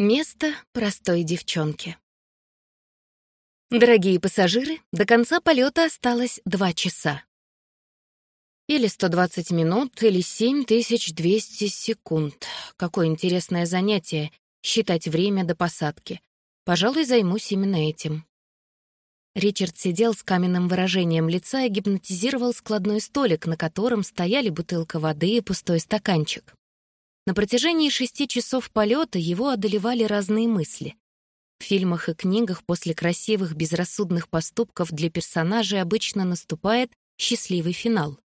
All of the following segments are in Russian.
Место простой девчонки. Дорогие пассажиры, до конца полета осталось два часа. Или 120 минут, или 7200 секунд. Какое интересное занятие — считать время до посадки. Пожалуй, займусь именно этим. Ричард сидел с каменным выражением лица и гипнотизировал складной столик, на котором стояли бутылка воды и пустой стаканчик. На протяжении шести часов полета его одолевали разные мысли. В фильмах и книгах после красивых безрассудных поступков для персонажей обычно наступает счастливый финал.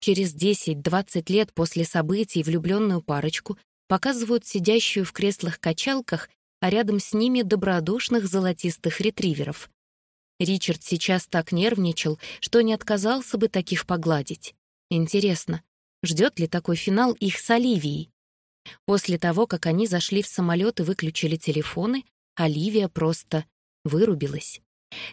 Через 10-20 лет после событий влюбленную парочку показывают сидящую в креслах-качалках, а рядом с ними добродушных золотистых ретриверов. Ричард сейчас так нервничал, что не отказался бы таких погладить. Интересно, ждет ли такой финал их с Оливией? После того, как они зашли в самолет и выключили телефоны, Оливия просто вырубилась.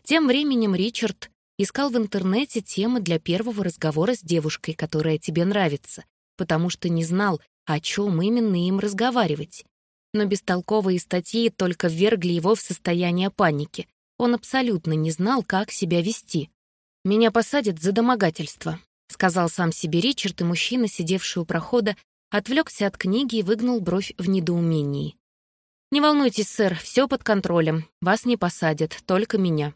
Тем временем Ричард искал в интернете темы для первого разговора с девушкой, которая тебе нравится, потому что не знал, о чем именно им разговаривать. Но бестолковые статьи только ввергли его в состояние паники. Он абсолютно не знал, как себя вести. «Меня посадят за домогательство», — сказал сам себе Ричард, и мужчина, сидевший у прохода, Отвлекся от книги и выгнул бровь в недоумении. «Не волнуйтесь, сэр, все под контролем. Вас не посадят, только меня».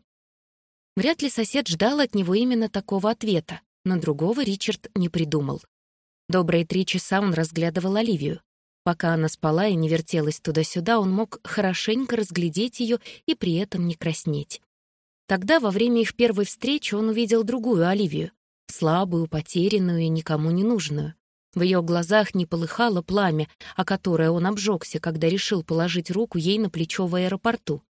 Вряд ли сосед ждал от него именно такого ответа, но другого Ричард не придумал. Добрые три часа он разглядывал Оливию. Пока она спала и не вертелась туда-сюда, он мог хорошенько разглядеть ее и при этом не краснеть. Тогда, во время их первой встречи, он увидел другую Оливию, слабую, потерянную и никому не нужную. В ее глазах не полыхало пламя, о которое он обжегся, когда решил положить руку ей на плечо в аэропорту.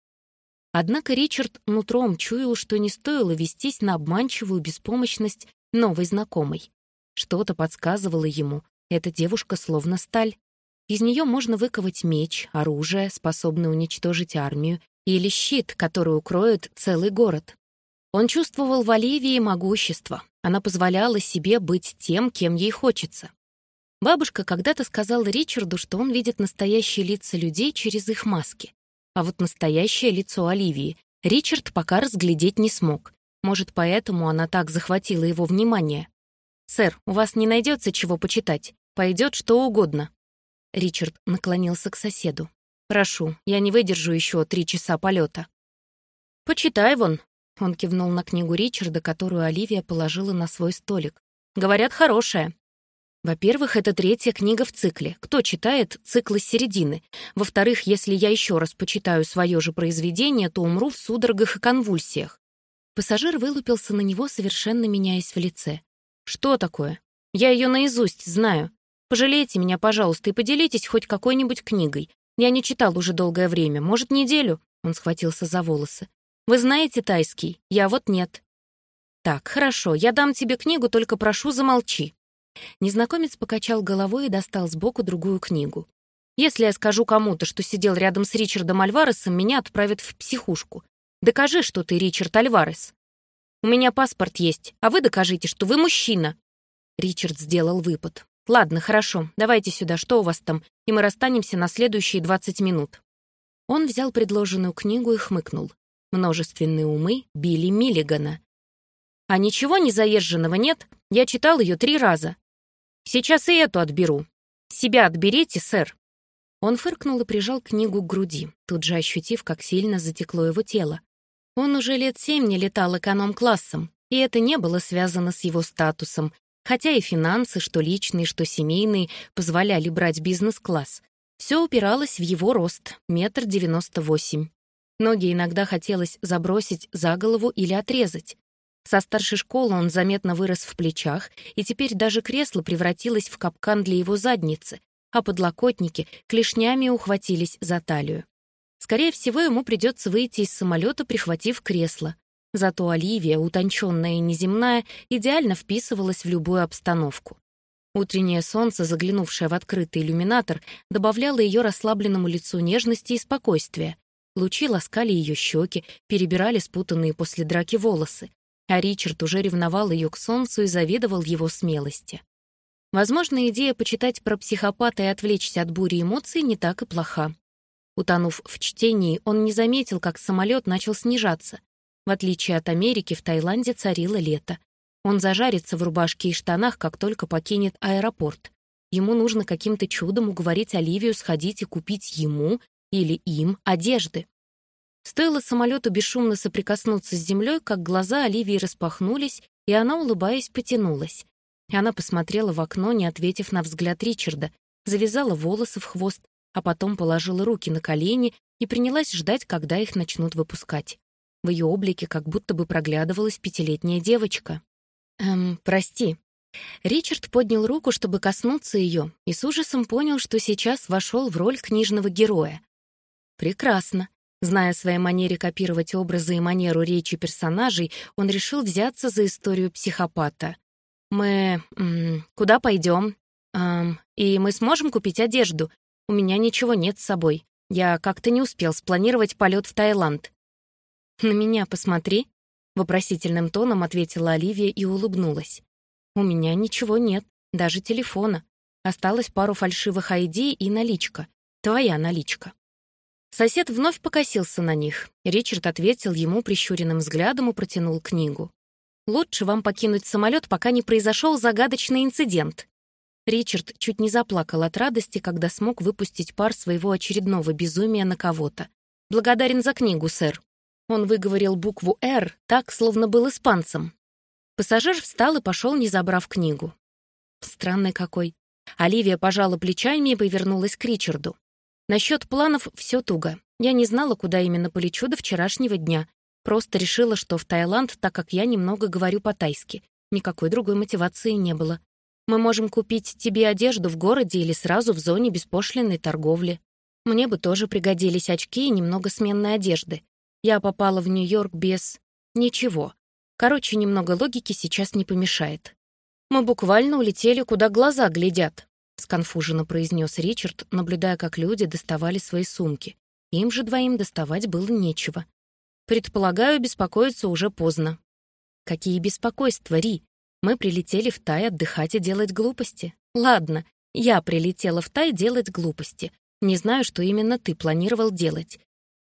Однако Ричард нутром чуял, что не стоило вестись на обманчивую беспомощность новой знакомой. Что-то подсказывало ему, эта девушка словно сталь. Из нее можно выковать меч, оружие, способное уничтожить армию, или щит, который укроет целый город. Он чувствовал в Оливии могущество. Она позволяла себе быть тем, кем ей хочется. Бабушка когда-то сказала Ричарду, что он видит настоящие лица людей через их маски. А вот настоящее лицо Оливии Ричард пока разглядеть не смог. Может, поэтому она так захватила его внимание. «Сэр, у вас не найдется чего почитать. Пойдет что угодно». Ричард наклонился к соседу. «Прошу, я не выдержу еще три часа полета». «Почитай вон», — он кивнул на книгу Ричарда, которую Оливия положила на свой столик. «Говорят, хорошая. Во-первых, это третья книга в цикле. Кто читает циклы середины? Во-вторых, если я еще раз почитаю свое же произведение, то умру в судорогах и конвульсиях. Пассажир вылупился на него, совершенно меняясь в лице. «Что такое? Я ее наизусть знаю. Пожалейте меня, пожалуйста, и поделитесь хоть какой-нибудь книгой. Я не читал уже долгое время, может, неделю?» Он схватился за волосы. «Вы знаете тайский? Я вот нет». «Так, хорошо, я дам тебе книгу, только прошу, замолчи». Незнакомец покачал головой и достал сбоку другую книгу. «Если я скажу кому-то, что сидел рядом с Ричардом Альваресом, меня отправят в психушку. Докажи, что ты Ричард Альварес. У меня паспорт есть, а вы докажите, что вы мужчина». Ричард сделал выпад. «Ладно, хорошо, давайте сюда, что у вас там, и мы расстанемся на следующие 20 минут». Он взял предложенную книгу и хмыкнул. «Множественные умы Билли Миллигана». «А ничего незаезженного нет? Я читал ее три раза. Сейчас и эту отберу. Себя отберите, сэр». Он фыркнул и прижал книгу к груди, тут же ощутив, как сильно затекло его тело. Он уже лет семь не летал эконом-классом, и это не было связано с его статусом, хотя и финансы, что личные, что семейные, позволяли брать бизнес-класс. Все упиралось в его рост, метр девяносто восемь. Ноги иногда хотелось забросить за голову или отрезать. Со старшей школы он заметно вырос в плечах, и теперь даже кресло превратилось в капкан для его задницы, а подлокотники клешнями ухватились за талию. Скорее всего, ему придется выйти из самолета, прихватив кресло. Зато Оливия, утонченная и неземная, идеально вписывалась в любую обстановку. Утреннее солнце, заглянувшее в открытый иллюминатор, добавляло ее расслабленному лицу нежности и спокойствия. Лучи ласкали ее щеки, перебирали спутанные после драки волосы а Ричард уже ревновал ее к солнцу и завидовал его смелости. Возможно, идея почитать про психопата и отвлечься от бури эмоций не так и плоха. Утонув в чтении, он не заметил, как самолет начал снижаться. В отличие от Америки, в Таиланде царило лето. Он зажарится в рубашке и штанах, как только покинет аэропорт. Ему нужно каким-то чудом уговорить Оливию сходить и купить ему или им одежды. Стоило самолету бесшумно соприкоснуться с землей, как глаза Оливии распахнулись, и она, улыбаясь, потянулась. И она посмотрела в окно, не ответив на взгляд Ричарда, завязала волосы в хвост, а потом положила руки на колени и принялась ждать, когда их начнут выпускать. В ее облике как будто бы проглядывалась пятилетняя девочка. «Эм, прости». Ричард поднял руку, чтобы коснуться ее, и с ужасом понял, что сейчас вошел в роль книжного героя. «Прекрасно. Зная о своей манере копировать образы и манеру речи персонажей, он решил взяться за историю психопата. «Мы... М, куда пойдем? Эм, и мы сможем купить одежду. У меня ничего нет с собой. Я как-то не успел спланировать полет в Таиланд». «На меня посмотри», — вопросительным тоном ответила Оливия и улыбнулась. «У меня ничего нет, даже телефона. Осталось пару фальшивых ID и наличка. Твоя наличка». Сосед вновь покосился на них. Ричард ответил ему прищуренным взглядом и протянул книгу. «Лучше вам покинуть самолет, пока не произошел загадочный инцидент». Ричард чуть не заплакал от радости, когда смог выпустить пар своего очередного безумия на кого-то. «Благодарен за книгу, сэр». Он выговорил букву «Р» так, словно был испанцем. Пассажир встал и пошел, не забрав книгу. Странный какой. Оливия пожала плечами и повернулась к Ричарду. Насчет планов все туго. Я не знала, куда именно полечу до вчерашнего дня. Просто решила, что в Таиланд, так как я немного говорю по-тайски. Никакой другой мотивации не было. Мы можем купить тебе одежду в городе или сразу в зоне беспошлинной торговли. Мне бы тоже пригодились очки и немного сменной одежды. Я попала в Нью-Йорк без... ничего. Короче, немного логики сейчас не помешает. Мы буквально улетели, куда глаза глядят сконфуженно произнес Ричард, наблюдая, как люди доставали свои сумки. Им же двоим доставать было нечего. Предполагаю, беспокоиться уже поздно. Какие беспокойства, Ри? Мы прилетели в Тай отдыхать и делать глупости. Ладно, я прилетела в Тай делать глупости. Не знаю, что именно ты планировал делать.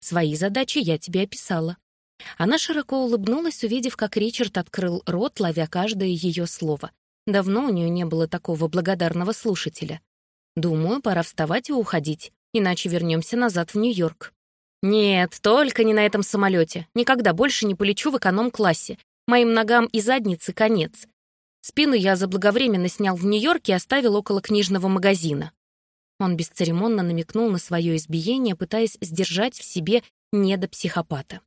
Свои задачи я тебе описала. Она широко улыбнулась, увидев, как Ричард открыл рот, ловя каждое ее слово. Давно у нее не было такого благодарного слушателя. Думаю, пора вставать и уходить, иначе вернемся назад в Нью-Йорк. Нет, только не на этом самолете. Никогда больше не полечу в эконом-классе. Моим ногам и заднице конец. Спину я заблаговременно снял в Нью-Йорке и оставил около книжного магазина. Он бесцеремонно намекнул на свое избиение, пытаясь сдержать в себе недопсихопата.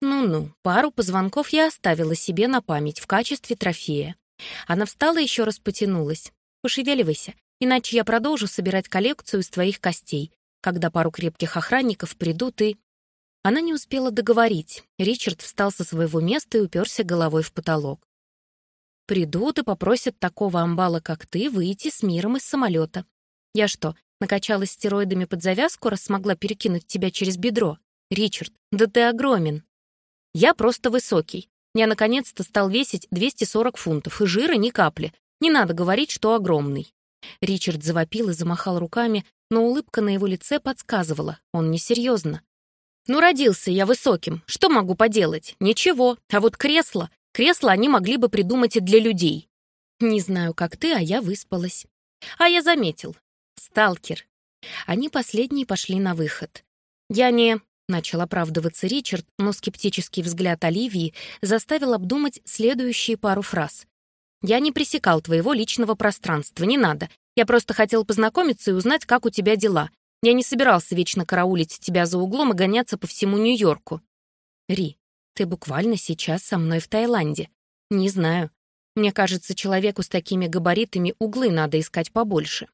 Ну-ну, пару позвонков я оставила себе на память в качестве трофея. Она встала и еще раз потянулась. «Пошевеливайся, иначе я продолжу собирать коллекцию из твоих костей. Когда пару крепких охранников придут и...» Она не успела договорить. Ричард встал со своего места и уперся головой в потолок. «Придут и попросят такого амбала, как ты, выйти с миром из самолета. Я что, накачалась стероидами под завязку, раз смогла перекинуть тебя через бедро? Ричард, да ты огромен!» «Я просто высокий. Я наконец-то стал весить 240 фунтов, и жира ни капли. Не надо говорить, что огромный. Ричард завопил и замахал руками, но улыбка на его лице подсказывала, он несерьезно. «Ну, родился я высоким, что могу поделать? Ничего, а вот кресло, кресло они могли бы придумать и для людей. Не знаю, как ты, а я выспалась. А я заметил. Сталкер. Они последние пошли на выход. Я не... Начал оправдываться Ричард, но скептический взгляд Оливии заставил обдумать следующие пару фраз. «Я не пресекал твоего личного пространства, не надо. Я просто хотел познакомиться и узнать, как у тебя дела. Я не собирался вечно караулить тебя за углом и гоняться по всему Нью-Йорку». «Ри, ты буквально сейчас со мной в Таиланде. Не знаю. Мне кажется, человеку с такими габаритами углы надо искать побольше».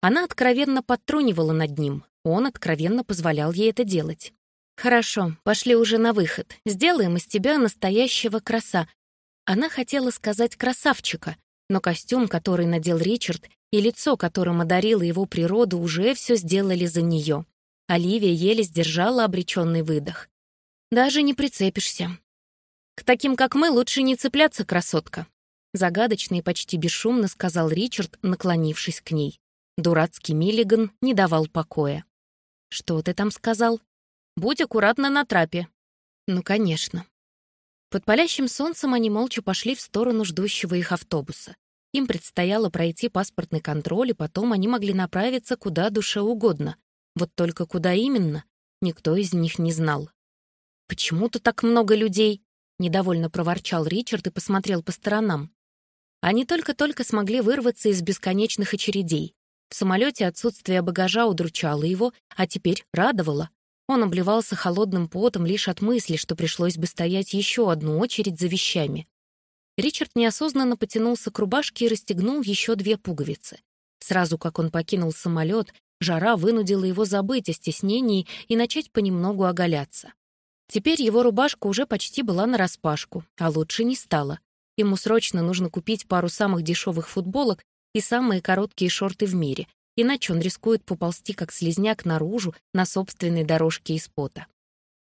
Она откровенно подтрунивала над ним, он откровенно позволял ей это делать. «Хорошо, пошли уже на выход. Сделаем из тебя настоящего краса». Она хотела сказать «красавчика», но костюм, который надел Ричард, и лицо, которым одарила его природа, уже все сделали за нее. Оливия еле сдержала обреченный выдох. «Даже не прицепишься. К таким, как мы, лучше не цепляться, красотка», загадочно и почти бесшумно сказал Ричард, наклонившись к ней. Дурацкий Миллиган не давал покоя. «Что ты там сказал?» «Будь аккуратна на трапе». «Ну, конечно». Под палящим солнцем они молча пошли в сторону ждущего их автобуса. Им предстояло пройти паспортный контроль, и потом они могли направиться куда душе угодно. Вот только куда именно, никто из них не знал. «Почему-то так много людей?» — недовольно проворчал Ричард и посмотрел по сторонам. Они только-только смогли вырваться из бесконечных очередей. В самолете отсутствие багажа удручало его, а теперь радовало. Он обливался холодным потом лишь от мысли, что пришлось бы стоять еще одну очередь за вещами. Ричард неосознанно потянулся к рубашке и расстегнул еще две пуговицы. Сразу как он покинул самолет, жара вынудила его забыть о стеснении и начать понемногу оголяться. Теперь его рубашка уже почти была нараспашку, а лучше не стало. Ему срочно нужно купить пару самых дешевых футболок и самые короткие шорты в мире, иначе он рискует поползти как слезняк наружу на собственной дорожке из пота.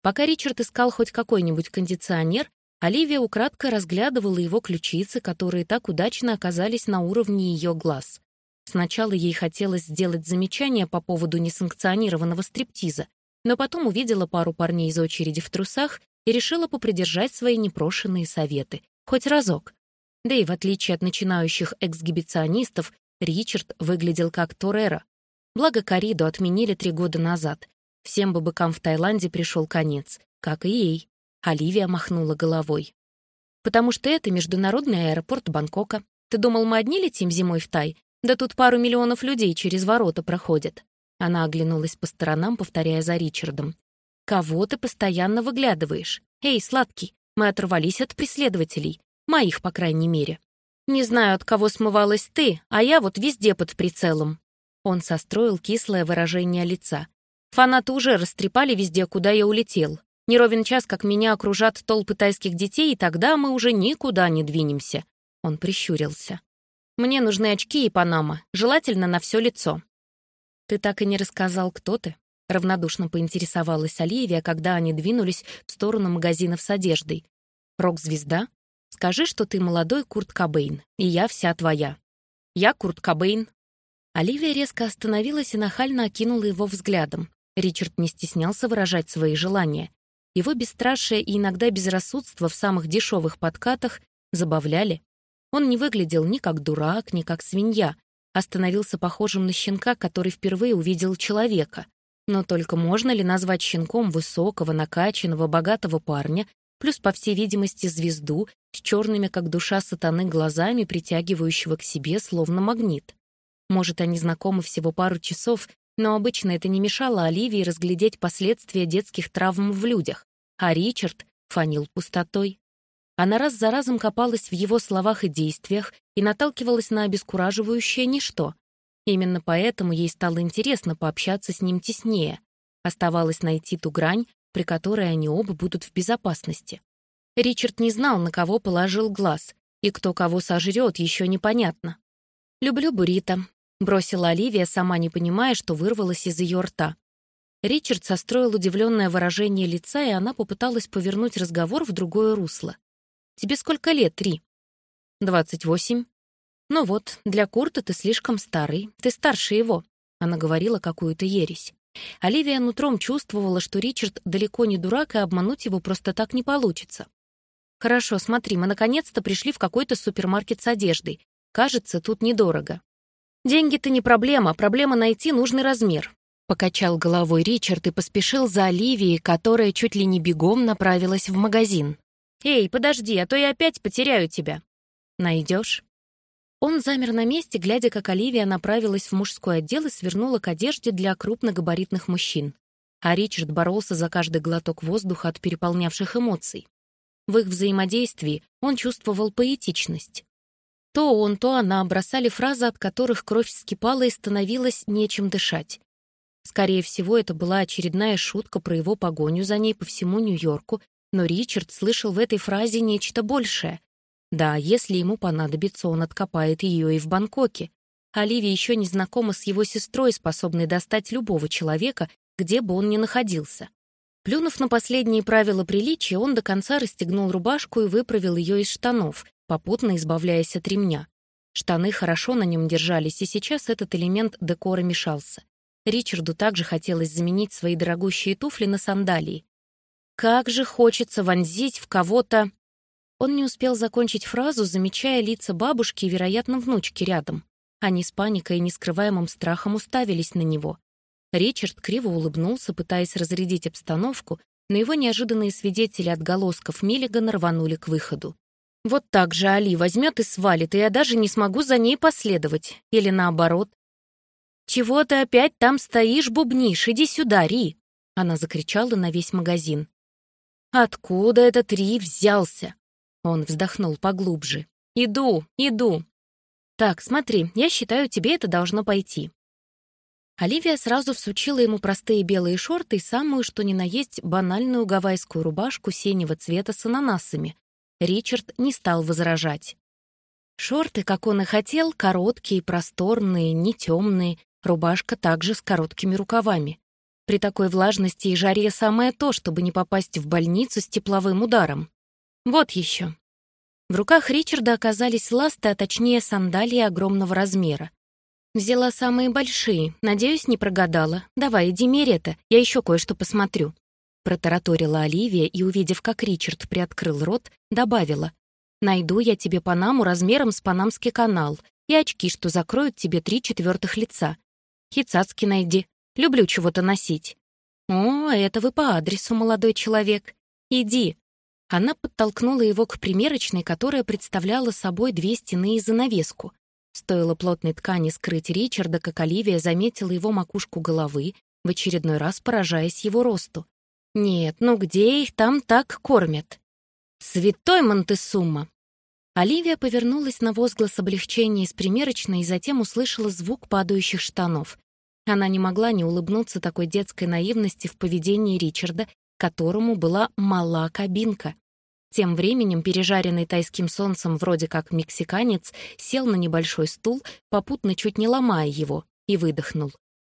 Пока Ричард искал хоть какой-нибудь кондиционер, Оливия украдкой разглядывала его ключицы, которые так удачно оказались на уровне ее глаз. Сначала ей хотелось сделать замечание по поводу несанкционированного стриптиза, но потом увидела пару парней из очереди в трусах и решила попридержать свои непрошенные советы. Хоть разок. Да и в отличие от начинающих эксгибиционистов, Ричард выглядел как Торера. Благо, кориду отменили три года назад. Всем бы быкам в Таиланде пришел конец, как и ей. Оливия махнула головой. «Потому что это международный аэропорт Бангкока. Ты думал, мы одни летим зимой в Тай? Да тут пару миллионов людей через ворота проходят». Она оглянулась по сторонам, повторяя за Ричардом. «Кого ты постоянно выглядываешь? Эй, сладкий, мы оторвались от преследователей. Моих, по крайней мере. Не знаю, от кого смывалась ты, а я вот везде под прицелом». Он состроил кислое выражение лица. «Фанаты уже растрепали везде, куда я улетел. Не ровен час, как меня окружат толпы тайских детей, и тогда мы уже никуда не двинемся». Он прищурился. «Мне нужны очки и панама, желательно на все лицо». «Ты так и не рассказал, кто ты?» Равнодушно поинтересовалась Оливия, когда они двинулись в сторону магазинов с одеждой. «Рок-звезда? Скажи, что ты молодой Курт Кобейн, и я вся твоя». «Я Курт Кобейн». Оливия резко остановилась и нахально окинула его взглядом. Ричард не стеснялся выражать свои желания. Его бесстрашие и иногда безрассудство в самых дешевых подкатах забавляли. Он не выглядел ни как дурак, ни как свинья, а становился похожим на щенка, который впервые увидел человека. Но только можно ли назвать щенком высокого, накачанного, богатого парня, плюс, по всей видимости, звезду с черными, как душа сатаны, глазами, притягивающего к себе словно магнит? Может, они знакомы всего пару часов, но обычно это не мешало Оливии разглядеть последствия детских травм в людях а Ричард фанил пустотой. Она раз за разом копалась в его словах и действиях и наталкивалась на обескураживающее ничто. Именно поэтому ей стало интересно пообщаться с ним теснее. Оставалось найти ту грань, при которой они оба будут в безопасности. Ричард не знал, на кого положил глаз, и кто кого сожрет, еще непонятно. «Люблю буррито», — бросила Оливия, сама не понимая, что вырвалась из ее рта. Ричард состроил удивленное выражение лица, и она попыталась повернуть разговор в другое русло. «Тебе сколько лет, Три?» «Двадцать восемь». «Ну вот, для Курта ты слишком старый, ты старше его», — она говорила какую-то ересь. Оливия нутром чувствовала, что Ричард далеко не дурак, и обмануть его просто так не получится. «Хорошо, смотри, мы наконец-то пришли в какой-то супермаркет с одеждой. Кажется, тут недорого». «Деньги-то не проблема, проблема найти нужный размер. Покачал головой Ричард и поспешил за Оливией, которая чуть ли не бегом направилась в магазин. «Эй, подожди, а то я опять потеряю тебя». «Найдешь?» Он замер на месте, глядя, как Оливия направилась в мужской отдел и свернула к одежде для крупногабаритных мужчин. А Ричард боролся за каждый глоток воздуха от переполнявших эмоций. В их взаимодействии он чувствовал поэтичность. То он, то она бросали фразы, от которых кровь вскипала и становилось нечем дышать. Скорее всего, это была очередная шутка про его погоню за ней по всему Нью-Йорку, но Ричард слышал в этой фразе нечто большее. Да, если ему понадобится, он откопает ее и в Бангкоке. Оливия еще не знакома с его сестрой, способной достать любого человека, где бы он ни находился. Плюнув на последние правила приличия, он до конца расстегнул рубашку и выправил ее из штанов, попутно избавляясь от ремня. Штаны хорошо на нем держались, и сейчас этот элемент декора мешался. Ричарду также хотелось заменить свои дорогущие туфли на сандалии. Как же хочется вонзить в кого-то... Он не успел закончить фразу, замечая лица бабушки и, вероятно, внучки рядом. Они с паникой и нескрываемым страхом уставились на него. Ричард криво улыбнулся, пытаясь разрядить обстановку, но его неожиданные свидетели отголосков Миллигана рванули к выходу. Вот так же Али возьмет и свалит, и я даже не смогу за ней последовать. Или наоборот. «Чего ты опять там стоишь, бубнишь? Иди сюда, Ри!» Она закричала на весь магазин. «Откуда этот Ри взялся?» Он вздохнул поглубже. «Иду, иду!» «Так, смотри, я считаю, тебе это должно пойти». Оливия сразу всучила ему простые белые шорты и самую, что ни на есть, банальную гавайскую рубашку синего цвета с ананасами. Ричард не стал возражать. Шорты, как он и хотел, короткие, просторные, не темные, рубашка также с короткими рукавами. При такой влажности и жаре самое то, чтобы не попасть в больницу с тепловым ударом. Вот еще. В руках Ричарда оказались ласты, а точнее сандалии огромного размера. Взяла самые большие. Надеюсь, не прогадала. Давай, иди мерь это, я еще кое-что посмотрю. Протараторила Оливия и, увидев, как Ричард приоткрыл рот, добавила. «Найду я тебе панаму размером с Панамский канал и очки, что закроют тебе три четвертых лица. Хицацки найди. Люблю чего-то носить». «О, это вы по адресу, молодой человек. Иди». Она подтолкнула его к примерочной, которая представляла собой две стены и занавеску. Стоило плотной ткани скрыть Ричарда, как Оливия заметила его макушку головы, в очередной раз поражаясь его росту. «Нет, ну где их там так кормят?» «Святой Монтесумма!» Оливия повернулась на возглас облегчения из примерочной и затем услышала звук падающих штанов. Она не могла не улыбнуться такой детской наивности в поведении Ричарда, которому была мала кабинка. Тем временем пережаренный тайским солнцем вроде как мексиканец сел на небольшой стул, попутно чуть не ломая его, и выдохнул.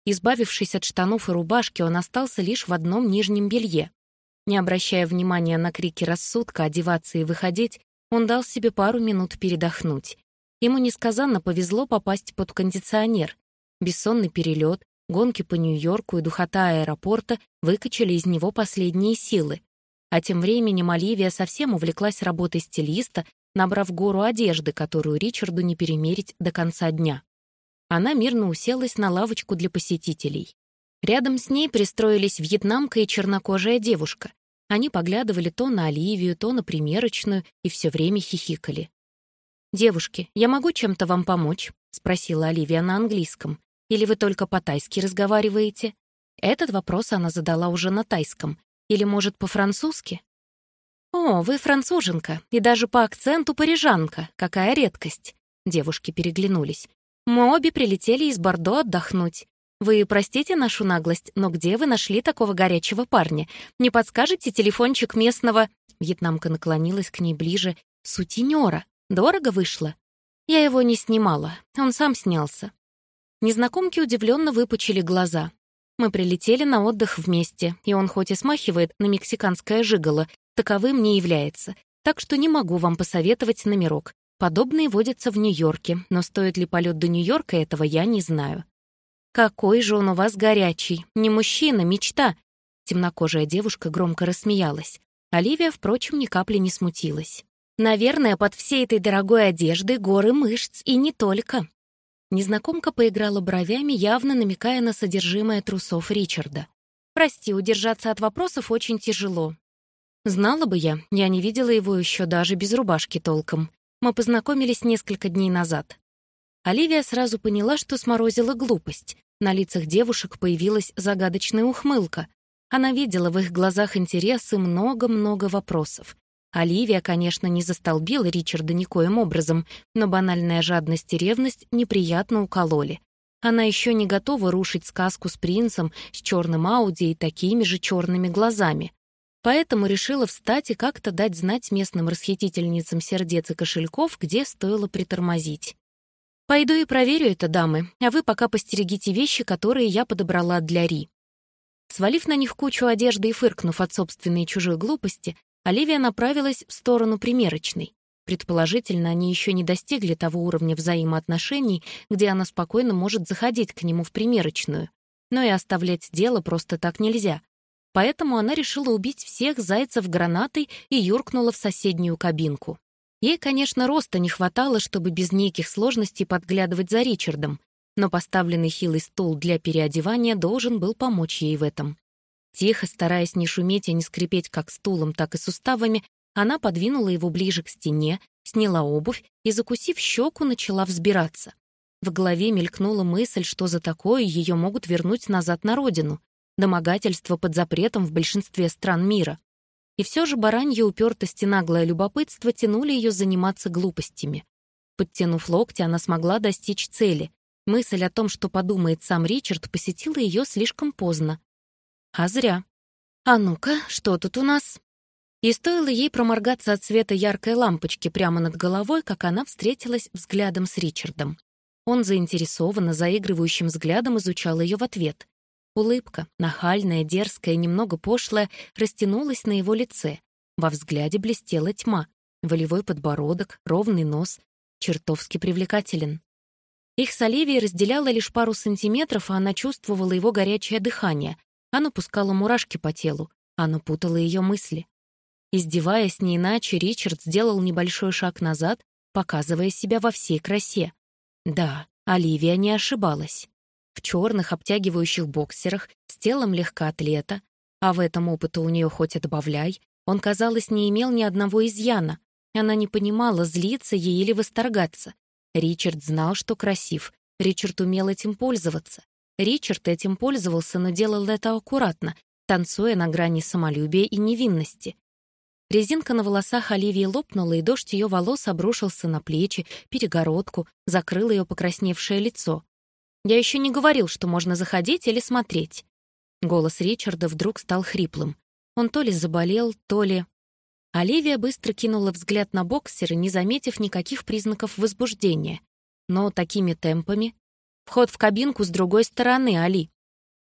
Избавившись от штанов и рубашки, он остался лишь в одном нижнем белье. Не обращая внимания на крики рассудка одеваться и выходить, он дал себе пару минут передохнуть. Ему несказанно повезло попасть под кондиционер. Бессонный перелет, гонки по Нью-Йорку и духота аэропорта выкачали из него последние силы. А тем временем Оливия совсем увлеклась работой стилиста, набрав гору одежды, которую Ричарду не перемерить до конца дня. Она мирно уселась на лавочку для посетителей. Рядом с ней пристроились вьетнамка и чернокожая девушка. Они поглядывали то на Оливию, то на примерочную и все время хихикали. «Девушки, я могу чем-то вам помочь?» — спросила Оливия на английском. «Или вы только по-тайски разговариваете?» Этот вопрос она задала уже на тайском, или, может, по-французски? «О, вы француженка, и даже по акценту парижанка. Какая редкость!» Девушки переглянулись. «Мы обе прилетели из Бордо отдохнуть. Вы простите нашу наглость, но где вы нашли такого горячего парня? Не подскажете телефончик местного...» Вьетнамка наклонилась к ней ближе. «Сутенера. Дорого вышло?» Я его не снимала, он сам снялся. Незнакомки удивленно выпучили глаза. Мы прилетели на отдых вместе, и он хоть и смахивает на мексиканское жиголо, таковым не является, так что не могу вам посоветовать номерок. Подобные водятся в Нью-Йорке, но стоит ли полет до Нью-Йорка, этого я не знаю. «Какой же он у вас горячий! Не мужчина, мечта!» Темнокожая девушка громко рассмеялась. Оливия, впрочем, ни капли не смутилась. «Наверное, под всей этой дорогой одеждой горы мышц, и не только. Незнакомка поиграла бровями, явно намекая на содержимое трусов Ричарда. «Прости, удержаться от вопросов очень тяжело». «Знала бы я, я не видела его еще даже без рубашки толком. Мы познакомились несколько дней назад». Оливия сразу поняла, что сморозила глупость. На лицах девушек появилась загадочная ухмылка. Она видела в их глазах интерес и много-много вопросов. Оливия, конечно, не застолбила Ричарда никоим образом, но банальная жадность и ревность неприятно укололи. Она еще не готова рушить сказку с принцем, с черным Ауди и такими же черными глазами. Поэтому решила встать и как-то дать знать местным расхитительницам сердец и кошельков, где стоило притормозить. «Пойду и проверю это, дамы, а вы пока постерегите вещи, которые я подобрала для Ри». Свалив на них кучу одежды и фыркнув от собственной и чужой глупости, Оливия направилась в сторону примерочной. Предположительно, они еще не достигли того уровня взаимоотношений, где она спокойно может заходить к нему в примерочную. но и оставлять дело просто так нельзя. Поэтому она решила убить всех зайцев гранатой и юркнула в соседнюю кабинку. Ей, конечно, роста не хватало, чтобы без неких сложностей подглядывать за Ричардом, но поставленный хилый стул для переодевания должен был помочь ей в этом. Тихо, стараясь не шуметь и не скрипеть как стулом, так и суставами, она подвинула его ближе к стене, сняла обувь и, закусив щеку, начала взбираться. В голове мелькнула мысль, что за такое ее могут вернуть назад на родину. Домогательство под запретом в большинстве стран мира. И все же баранье упертость и наглое любопытство тянули ее заниматься глупостями. Подтянув локти, она смогла достичь цели. Мысль о том, что подумает сам Ричард, посетила ее слишком поздно. А зря. «А ну-ка, что тут у нас?» И стоило ей проморгаться от света яркой лампочки прямо над головой, как она встретилась взглядом с Ричардом. Он заинтересованно, заигрывающим взглядом изучал ее в ответ. Улыбка, нахальная, дерзкая, немного пошлая, растянулась на его лице. Во взгляде блестела тьма, волевой подбородок, ровный нос, чертовски привлекателен. Их с Оливией разделяло лишь пару сантиметров, а она чувствовала его горячее дыхание. Оно пускало мурашки по телу, оно путало ее мысли. Издеваясь не иначе, Ричард сделал небольшой шаг назад, показывая себя во всей красе. Да, Оливия не ошибалась в черных обтягивающих боксерах, с телом легкоатлета, а в этом опыта у нее хоть и добавляй, он, казалось, не имел ни одного изъяна. Она не понимала, злиться ей или восторгаться. Ричард знал, что красив. Ричард умел этим пользоваться. Ричард этим пользовался, но делал это аккуратно, танцуя на грани самолюбия и невинности. Резинка на волосах Оливии лопнула, и дождь ее волос обрушился на плечи, перегородку, закрыл ее покрасневшее лицо. Я еще не говорил, что можно заходить или смотреть». Голос Ричарда вдруг стал хриплым. Он то ли заболел, то ли... Оливия быстро кинула взгляд на боксера, не заметив никаких признаков возбуждения. Но такими темпами... Вход в кабинку с другой стороны, Али.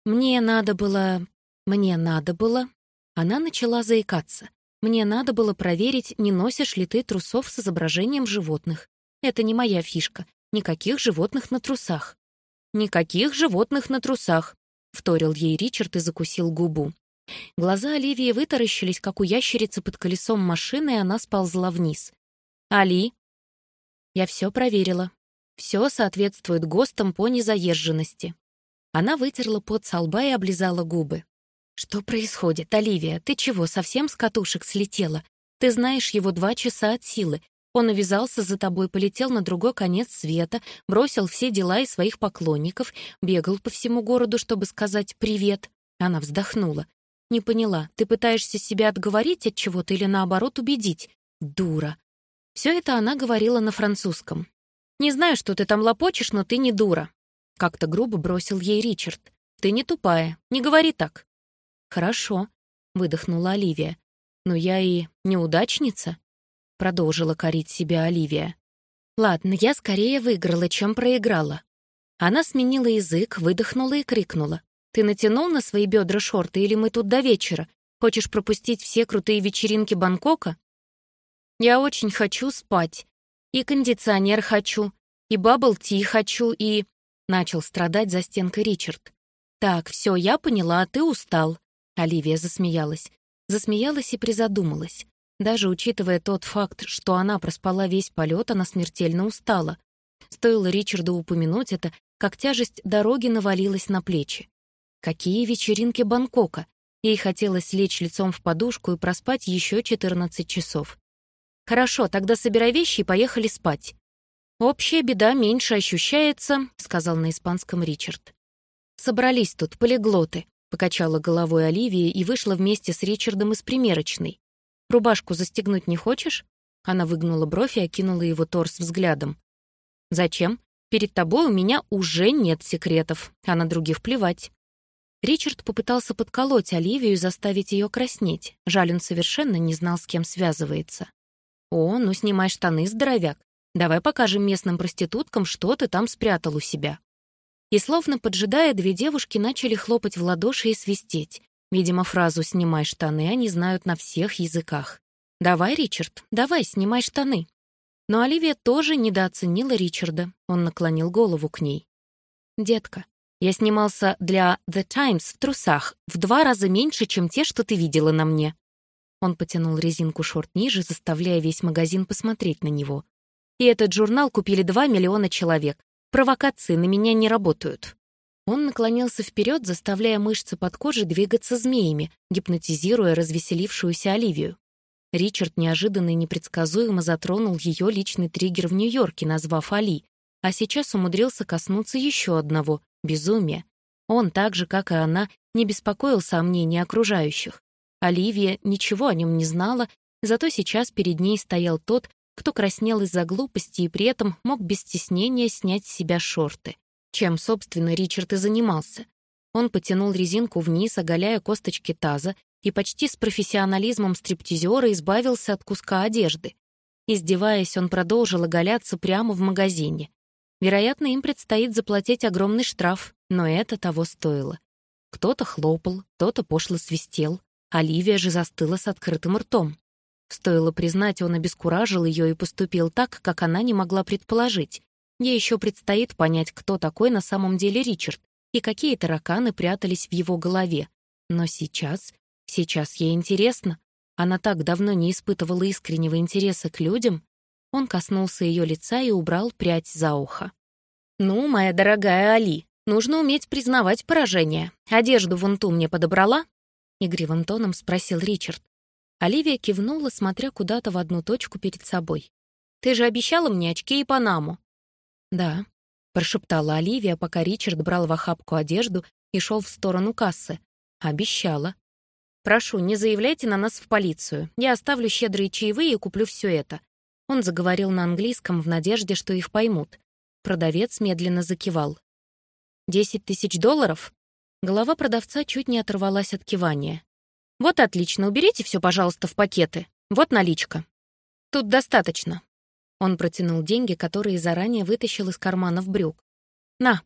Мне надо было... Мне надо было... Она начала заикаться. Мне надо было проверить, не носишь ли ты трусов с изображением животных. Это не моя фишка. Никаких животных на трусах. «Никаких животных на трусах», — вторил ей Ричард и закусил губу. Глаза Оливии вытаращились, как у ящерицы под колесом машины, и она сползла вниз. «Али?» «Я все проверила. Все соответствует ГОСТам по незаезженности». Она вытерла пот со лба и облизала губы. «Что происходит, Оливия? Ты чего, совсем с катушек слетела? Ты знаешь его два часа от силы. Он увязался за тобой, полетел на другой конец света, бросил все дела и своих поклонников, бегал по всему городу, чтобы сказать «привет». Она вздохнула. «Не поняла, ты пытаешься себя отговорить от чего-то или наоборот убедить? Дура». Все это она говорила на французском. «Не знаю, что ты там лопочешь, но ты не дура». Как-то грубо бросил ей Ричард. «Ты не тупая, не говори так». «Хорошо», — выдохнула Оливия. «Но я и неудачница» продолжила корить себя Оливия. «Ладно, я скорее выиграла, чем проиграла». Она сменила язык, выдохнула и крикнула. «Ты натянул на свои бедра шорты или мы тут до вечера? Хочешь пропустить все крутые вечеринки Бангкока?» «Я очень хочу спать. И кондиционер хочу, и бабл-ти хочу, и...» Начал страдать за стенкой Ричард. «Так, все, я поняла, а ты устал». Оливия засмеялась. Засмеялась и призадумалась. Даже учитывая тот факт, что она проспала весь полет, она смертельно устала. Стоило Ричарду упомянуть это, как тяжесть дороги навалилась на плечи. Какие вечеринки Бангкока! Ей хотелось лечь лицом в подушку и проспать еще 14 часов. «Хорошо, тогда собирай вещи и поехали спать». «Общая беда меньше ощущается», — сказал на испанском Ричард. «Собрались тут полиглоты», — покачала головой Оливия и вышла вместе с Ричардом из примерочной. «Рубашку застегнуть не хочешь?» Она выгнула бровь и окинула его торс взглядом. «Зачем? Перед тобой у меня уже нет секретов, а на других плевать». Ричард попытался подколоть Оливию и заставить ее краснеть. Жаль, он совершенно не знал, с кем связывается. «О, ну снимай штаны, здоровяк. Давай покажем местным проституткам, что ты там спрятал у себя». И словно поджидая, две девушки начали хлопать в ладоши и свистеть. Видимо, фразу «снимай штаны» они знают на всех языках. «Давай, Ричард, давай, снимай штаны». Но Оливия тоже недооценила Ричарда. Он наклонил голову к ней. «Детка, Я снимался для The Times в трусах в два раза меньше, чем те, что ты видела на мне». Он потянул резинку шорт ниже, заставляя весь магазин посмотреть на него. «И этот журнал купили два миллиона человек. Провокации на меня не работают». Он наклонился вперед, заставляя мышцы под кожей двигаться змеями, гипнотизируя развеселившуюся Оливию. Ричард неожиданно и непредсказуемо затронул ее личный триггер в Нью-Йорке, назвав Али, а сейчас умудрился коснуться еще одного — безумия. Он, так же, как и она, не беспокоился о мнении окружающих. Оливия ничего о нем не знала, зато сейчас перед ней стоял тот, кто краснел из-за глупости и при этом мог без стеснения снять с себя шорты. Чем, собственно, Ричард и занимался. Он потянул резинку вниз, оголяя косточки таза, и почти с профессионализмом стриптизера избавился от куска одежды. Издеваясь, он продолжил оголяться прямо в магазине. Вероятно, им предстоит заплатить огромный штраф, но это того стоило. Кто-то хлопал, кто-то пошло свистел. Оливия же застыла с открытым ртом. Стоило признать, он обескуражил ее и поступил так, как она не могла предположить. Ей еще предстоит понять, кто такой на самом деле Ричард и какие тараканы прятались в его голове. Но сейчас Сейчас ей интересно. Она так давно не испытывала искреннего интереса к людям. Он коснулся ее лица и убрал прядь за ухо. «Ну, моя дорогая Али, нужно уметь признавать поражение. Одежду вон ту мне подобрала?» Игривым тоном спросил Ричард. Оливия кивнула, смотря куда-то в одну точку перед собой. «Ты же обещала мне очки и панаму?» «Да», — прошептала Оливия, пока Ричард брал в охапку одежду и шел в сторону кассы. «Обещала. «Прошу, не заявляйте на нас в полицию. Я оставлю щедрые чаевые и куплю все это». Он заговорил на английском в надежде, что их поймут. Продавец медленно закивал. «Десять тысяч долларов?» Голова продавца чуть не оторвалась от кивания. «Вот отлично, уберите все, пожалуйста, в пакеты. Вот наличка. Тут достаточно». Он протянул деньги, которые заранее вытащил из карманов брюк. «На,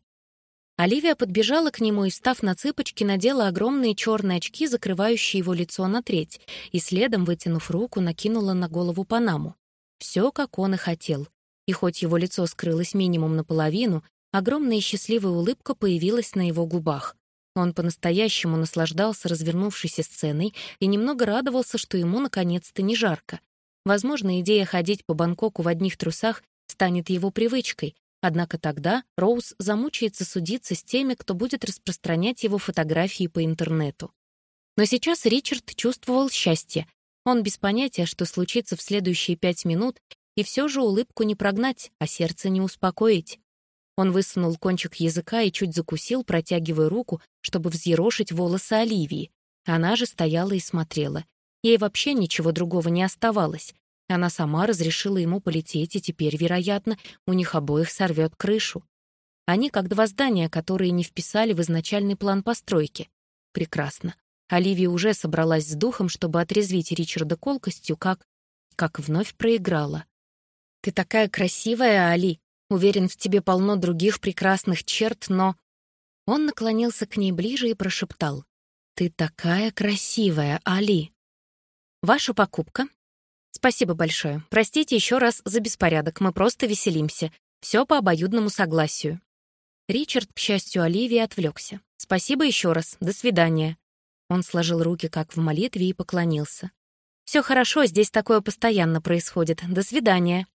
Оливия подбежала к нему и, встав на цыпочки, надела огромные черные очки, закрывающие его лицо на треть, и следом, вытянув руку, накинула на голову Панаму. Все, как он и хотел. И хоть его лицо скрылось минимум наполовину, огромная счастливая улыбка появилась на его губах. Он по-настоящему наслаждался развернувшейся сценой и немного радовался, что ему наконец-то не жарко. Возможно, идея ходить по Бангкоку в одних трусах станет его привычкой, Однако тогда Роуз замучается судиться с теми, кто будет распространять его фотографии по интернету. Но сейчас Ричард чувствовал счастье. Он без понятия, что случится в следующие пять минут, и все же улыбку не прогнать, а сердце не успокоить. Он высунул кончик языка и чуть закусил, протягивая руку, чтобы взъерошить волосы Оливии. Она же стояла и смотрела. Ей вообще ничего другого не оставалось. Она сама разрешила ему полететь, и теперь, вероятно, у них обоих сорвет крышу. Они как два здания, которые не вписали в изначальный план постройки. Прекрасно. Оливия уже собралась с духом, чтобы отрезвить Ричарда колкостью, как... как вновь проиграла. «Ты такая красивая, Али. Уверен, в тебе полно других прекрасных черт, но...» Он наклонился к ней ближе и прошептал. «Ты такая красивая, Али!» «Ваша покупка «Спасибо большое. Простите еще раз за беспорядок, мы просто веселимся. Все по обоюдному согласию». Ричард, к счастью, Оливии отвлекся. «Спасибо еще раз. До свидания». Он сложил руки, как в молитве, и поклонился. «Все хорошо, здесь такое постоянно происходит. До свидания».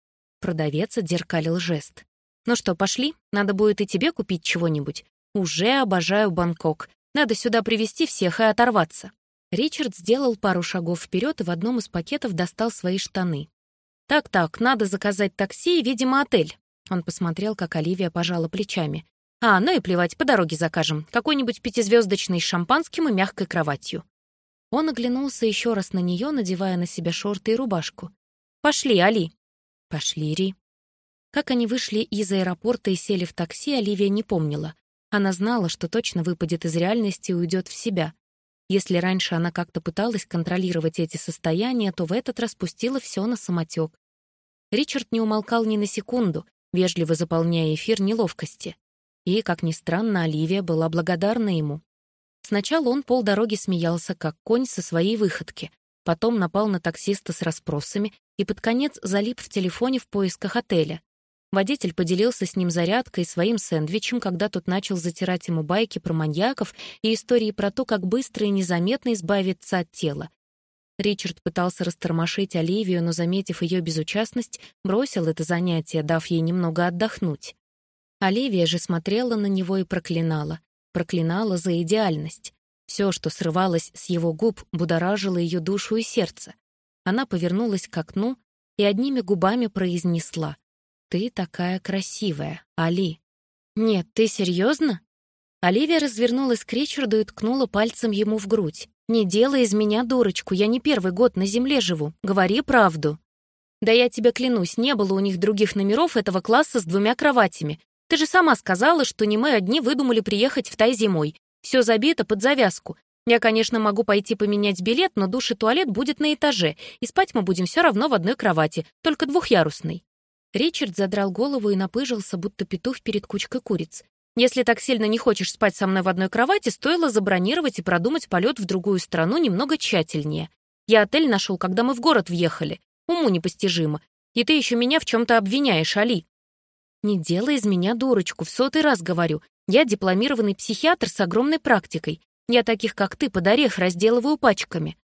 Продавец отзеркалил жест. «Ну что, пошли? Надо будет и тебе купить чего-нибудь. Уже обожаю Бангкок. Надо сюда привезти всех и оторваться». Ричард сделал пару шагов вперед и в одном из пакетов достал свои штаны. «Так-так, надо заказать такси и, видимо, отель». Он посмотрел, как Оливия пожала плечами. «А, ну и плевать, по дороге закажем. Какой-нибудь пятизвездочный с шампанским и мягкой кроватью». Он оглянулся еще раз на нее, надевая на себя шорты и рубашку. «Пошли, Али». «Пошли, Ри». Как они вышли из аэропорта и сели в такси, Оливия не помнила. Она знала, что точно выпадет из реальности и уйдет в себя. Если раньше она как-то пыталась контролировать эти состояния, то в этот раз пустила все на самотек. Ричард не умолкал ни на секунду, вежливо заполняя эфир неловкости. И, как ни странно, Оливия была благодарна ему. Сначала он полдороги смеялся, как конь со своей выходки, потом напал на таксиста с расспросами и под конец залип в телефоне в поисках отеля. Водитель поделился с ним зарядкой своим сэндвичем, когда тот начал затирать ему байки про маньяков и истории про то, как быстро и незаметно избавиться от тела. Ричард пытался растормошить Оливию, но, заметив ее безучастность, бросил это занятие, дав ей немного отдохнуть. Оливия же смотрела на него и проклинала. Проклинала за идеальность. Все, что срывалось с его губ, будоражило ее душу и сердце. Она повернулась к окну и одними губами произнесла «Ты такая красивая, Али». «Нет, ты серьезно?» Оливия развернулась к Ричарду и ткнула пальцем ему в грудь. «Не делай из меня дурочку, я не первый год на земле живу. Говори правду». «Да я тебе клянусь, не было у них других номеров этого класса с двумя кроватями. Ты же сама сказала, что не мы одни выдумали приехать в Тай зимой. Все забито под завязку. Я, конечно, могу пойти поменять билет, но душ и туалет будет на этаже, и спать мы будем все равно в одной кровати, только двухъярусной. Ричард задрал голову и напыжился, будто петух перед кучкой куриц. «Если так сильно не хочешь спать со мной в одной кровати, стоило забронировать и продумать полет в другую страну немного тщательнее. Я отель нашел, когда мы в город въехали. Уму непостижимо. И ты еще меня в чем-то обвиняешь, Али». «Не делай из меня дурочку, в сотый раз говорю. Я дипломированный психиатр с огромной практикой. Я таких, как ты, под орех разделываю пачками».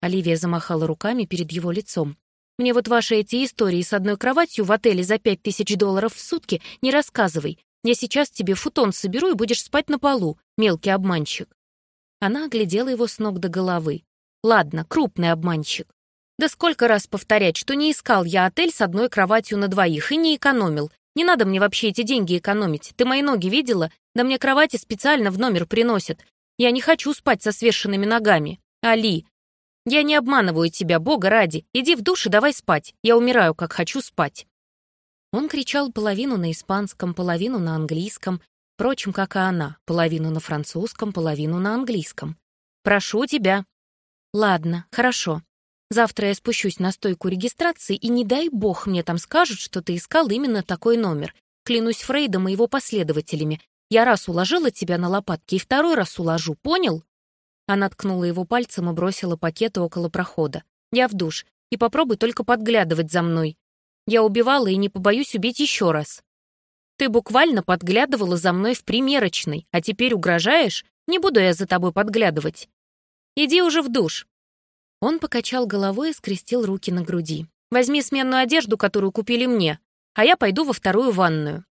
Оливия замахала руками перед его лицом. Мне вот ваши эти истории с одной кроватью в отеле за пять тысяч долларов в сутки не рассказывай. Я сейчас тебе футон соберу и будешь спать на полу, мелкий обманщик». Она оглядела его с ног до головы. «Ладно, крупный обманщик. Да сколько раз повторять, что не искал я отель с одной кроватью на двоих и не экономил. Не надо мне вообще эти деньги экономить. Ты мои ноги видела? Да мне кровати специально в номер приносят. Я не хочу спать со свешенными ногами. Али, я не обманываю тебя, Бога ради. Иди в душ и давай спать. Я умираю, как хочу спать». Он кричал половину на испанском, половину на английском, впрочем, как и она, половину на французском, половину на английском. «Прошу тебя». «Ладно, хорошо. Завтра я спущусь на стойку регистрации, и не дай бог мне там скажут, что ты искал именно такой номер. Клянусь Фрейдом и его последователями. Я раз уложила тебя на лопатки и второй раз уложу, понял?» Она ткнула его пальцем и бросила пакеты около прохода. «Я в душ. И попробуй только подглядывать за мной. Я убивала и не побоюсь убить еще раз. Ты буквально подглядывала за мной в примерочной, а теперь угрожаешь? Не буду я за тобой подглядывать. Иди уже в душ». Он покачал головой и скрестил руки на груди. «Возьми сменную одежду, которую купили мне, а я пойду во вторую ванную».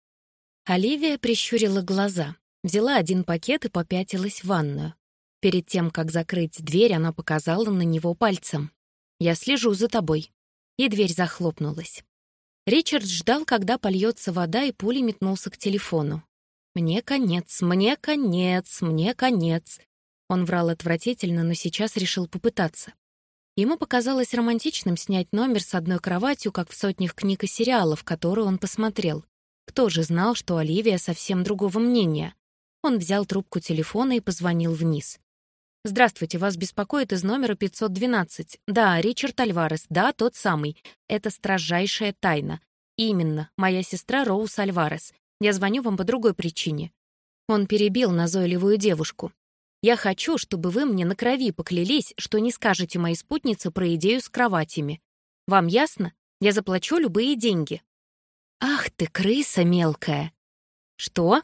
Оливия прищурила глаза, взяла один пакет и попятилась в ванную. Перед тем, как закрыть дверь, она показала на него пальцем. «Я слежу за тобой». И дверь захлопнулась. Ричард ждал, когда польется вода, и пулей метнулся к телефону. «Мне конец, мне конец, мне конец». Он врал отвратительно, но сейчас решил попытаться. Ему показалось романтичным снять номер с одной кроватью, как в сотнях книг и сериалов, которые он посмотрел. Кто же знал, что Оливия совсем другого мнения? Он взял трубку телефона и позвонил вниз. «Здравствуйте, вас беспокоит из номера 512. Да, Ричард Альварес, да, тот самый. Это строжайшая тайна. Именно, моя сестра Роуз Альварес. Я звоню вам по другой причине». Он перебил назойливую девушку. «Я хочу, чтобы вы мне на крови поклялись, что не скажете моей спутнице про идею с кроватями. Вам ясно? Я заплачу любые деньги». «Ах ты, крыса мелкая!» «Что?»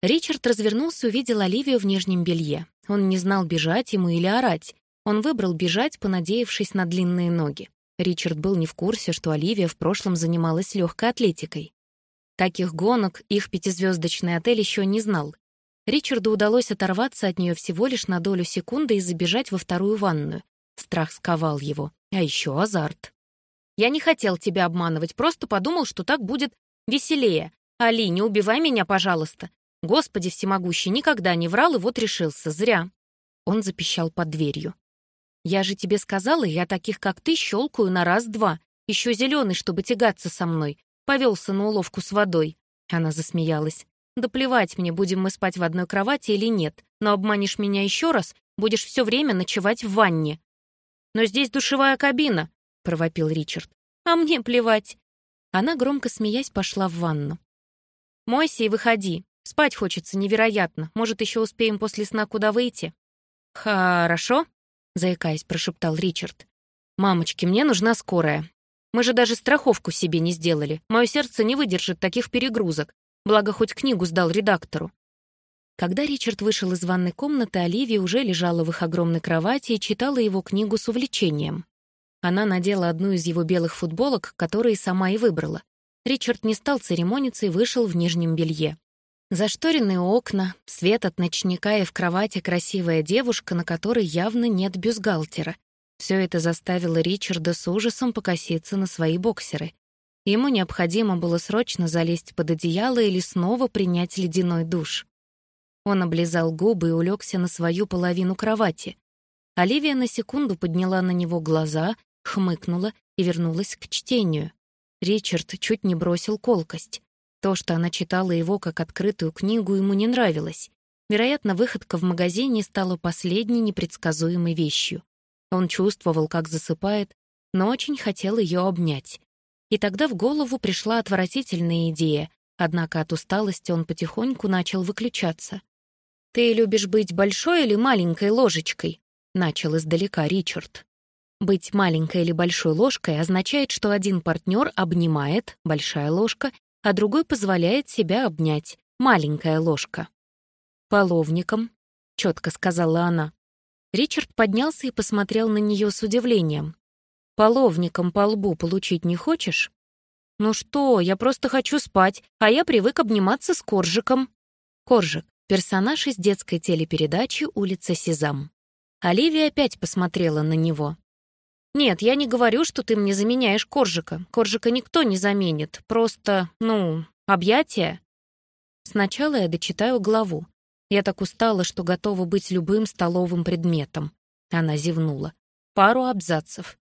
Ричард развернулся и увидел Оливию в нижнем белье. Он не знал, бежать ему или орать. Он выбрал бежать, понадеявшись на длинные ноги. Ричард был не в курсе, что Оливия в прошлом занималась легкой атлетикой. Таких гонок их пятизвездочный отель еще не знал. Ричарду удалось оторваться от нее всего лишь на долю секунды и забежать во вторую ванную. Страх сковал его. А еще азарт. «Я не хотел тебя обманывать, просто подумал, что так будет веселее. Али, не убивай меня, пожалуйста. Господи всемогущий, никогда не врал и вот решился. Зря. Он запищал под дверью. «Я же тебе сказала, я таких, как ты, щелкаю на раз-два. Еще зеленый, чтобы тягаться со мной. Повелся на уловку с водой». Она засмеялась. «Да плевать мне, будем мы спать в одной кровати или нет. Но обманешь меня еще раз, будешь все время ночевать в ванне». «Но здесь душевая кабина», — провопил Ричард. «А мне плевать». Она, громко смеясь, пошла в ванну. «Мойся и выходи. Спать хочется невероятно. Может, еще успеем после сна куда выйти?» «Хорошо», — заикаясь, прошептал Ричард. «Мамочки, мне нужна скорая. Мы же даже страховку себе не сделали. Мое сердце не выдержит таких перегрузок. Благо, хоть книгу сдал редактору. Когда Ричард вышел из ванной комнаты, Оливия уже лежала в их огромной кровати и читала его книгу с увлечением. Она надела одну из его белых футболок, которые сама и выбрала. Ричард не стал церемониться и вышел в нижнем белье. Зашторенные окна, свет от ночника и в кровати красивая девушка, на которой явно нет бюстгальтера. Все это заставило Ричарда с ужасом покоситься на свои боксеры. Ему необходимо было срочно залезть под одеяло или снова принять ледяной душ. Он облизал губы и улегся на свою половину кровати. Оливия на секунду подняла на него глаза, хмыкнула и вернулась к чтению. Ричард чуть не бросил колкость. То, что она читала его как открытую книгу, ему не нравилось. Вероятно, выходка в магазине стала последней непредсказуемой вещью. Он чувствовал, как засыпает, но очень хотел ее обнять. И тогда в голову пришла отвратительная идея, однако от усталости он потихоньку начал выключаться. «Ты любишь быть большой или маленькой ложечкой?» — начал издалека Ричард. Быть маленькой или большой ложкой означает, что один партнер обнимает, большая ложка, а другой позволяет себя обнять, маленькая ложка. «Половником», — четко сказала она. Ричард поднялся и посмотрел на нее с удивлением. «Половником по лбу получить не хочешь?» «Ну что, я просто хочу спать, а я привык обниматься с Коржиком». Коржик — персонаж из детской телепередачи «Улица Сезам». Оливия опять посмотрела на него. «Нет, я не говорю, что ты мне заменяешь Коржика. Коржика никто не заменит. Просто, ну, объятия». Сначала я дочитаю главу. Я так устала, что готова быть любым столовым предметом. Она зевнула. Пару абзацев.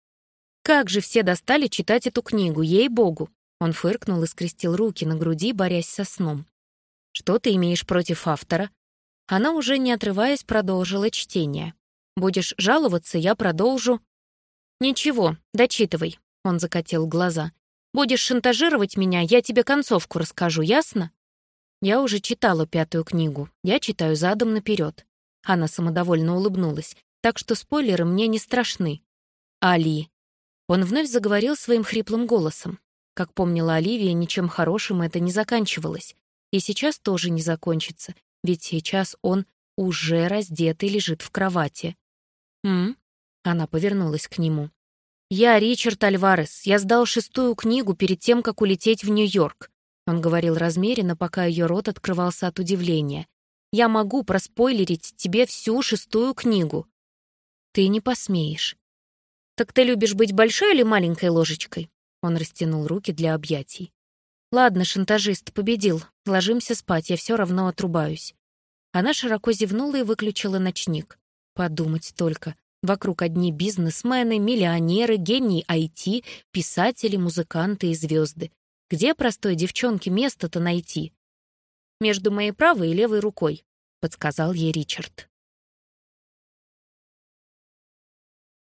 Как же все достали читать эту книгу, ей-богу. Он фыркнул и скрестил руки на груди, борясь со сном. «Что ты имеешь против автора?» Она уже не отрываясь продолжила чтение. «Будешь жаловаться, я продолжу». «Ничего, дочитывай», — он закатил глаза. «Будешь шантажировать меня, я тебе концовку расскажу, ясно?» Я уже читала пятую книгу, я читаю задом наперед. Она самодовольно улыбнулась, так что спойлеры мне не страшны. «Али». Он вновь заговорил своим хриплым голосом. Как помнила Оливия, ничем хорошим это не заканчивалось. И сейчас тоже не закончится, ведь сейчас он уже раздетый лежит в кровати. «М? Она повернулась к нему. «Я Ричард Альварес. Я сдал шестую книгу перед тем, как улететь в Нью-Йорк». Он говорил размеренно, пока ее рот открывался от удивления. «Я могу проспойлерить тебе всю шестую книгу». «Ты не посмеешь». «Так ты любишь быть большой или маленькой ложечкой?» Он растянул руки для объятий. «Ладно, шантажист, победил. Ложимся спать, я все равно отрубаюсь». Она широко зевнула и выключила ночник. Подумать только. Вокруг одни бизнесмены, миллионеры, гении IT, писатели, музыканты и звезды. Где простой девчонке место-то найти? Между моей правой и левой рукой, подсказал ей Ричард.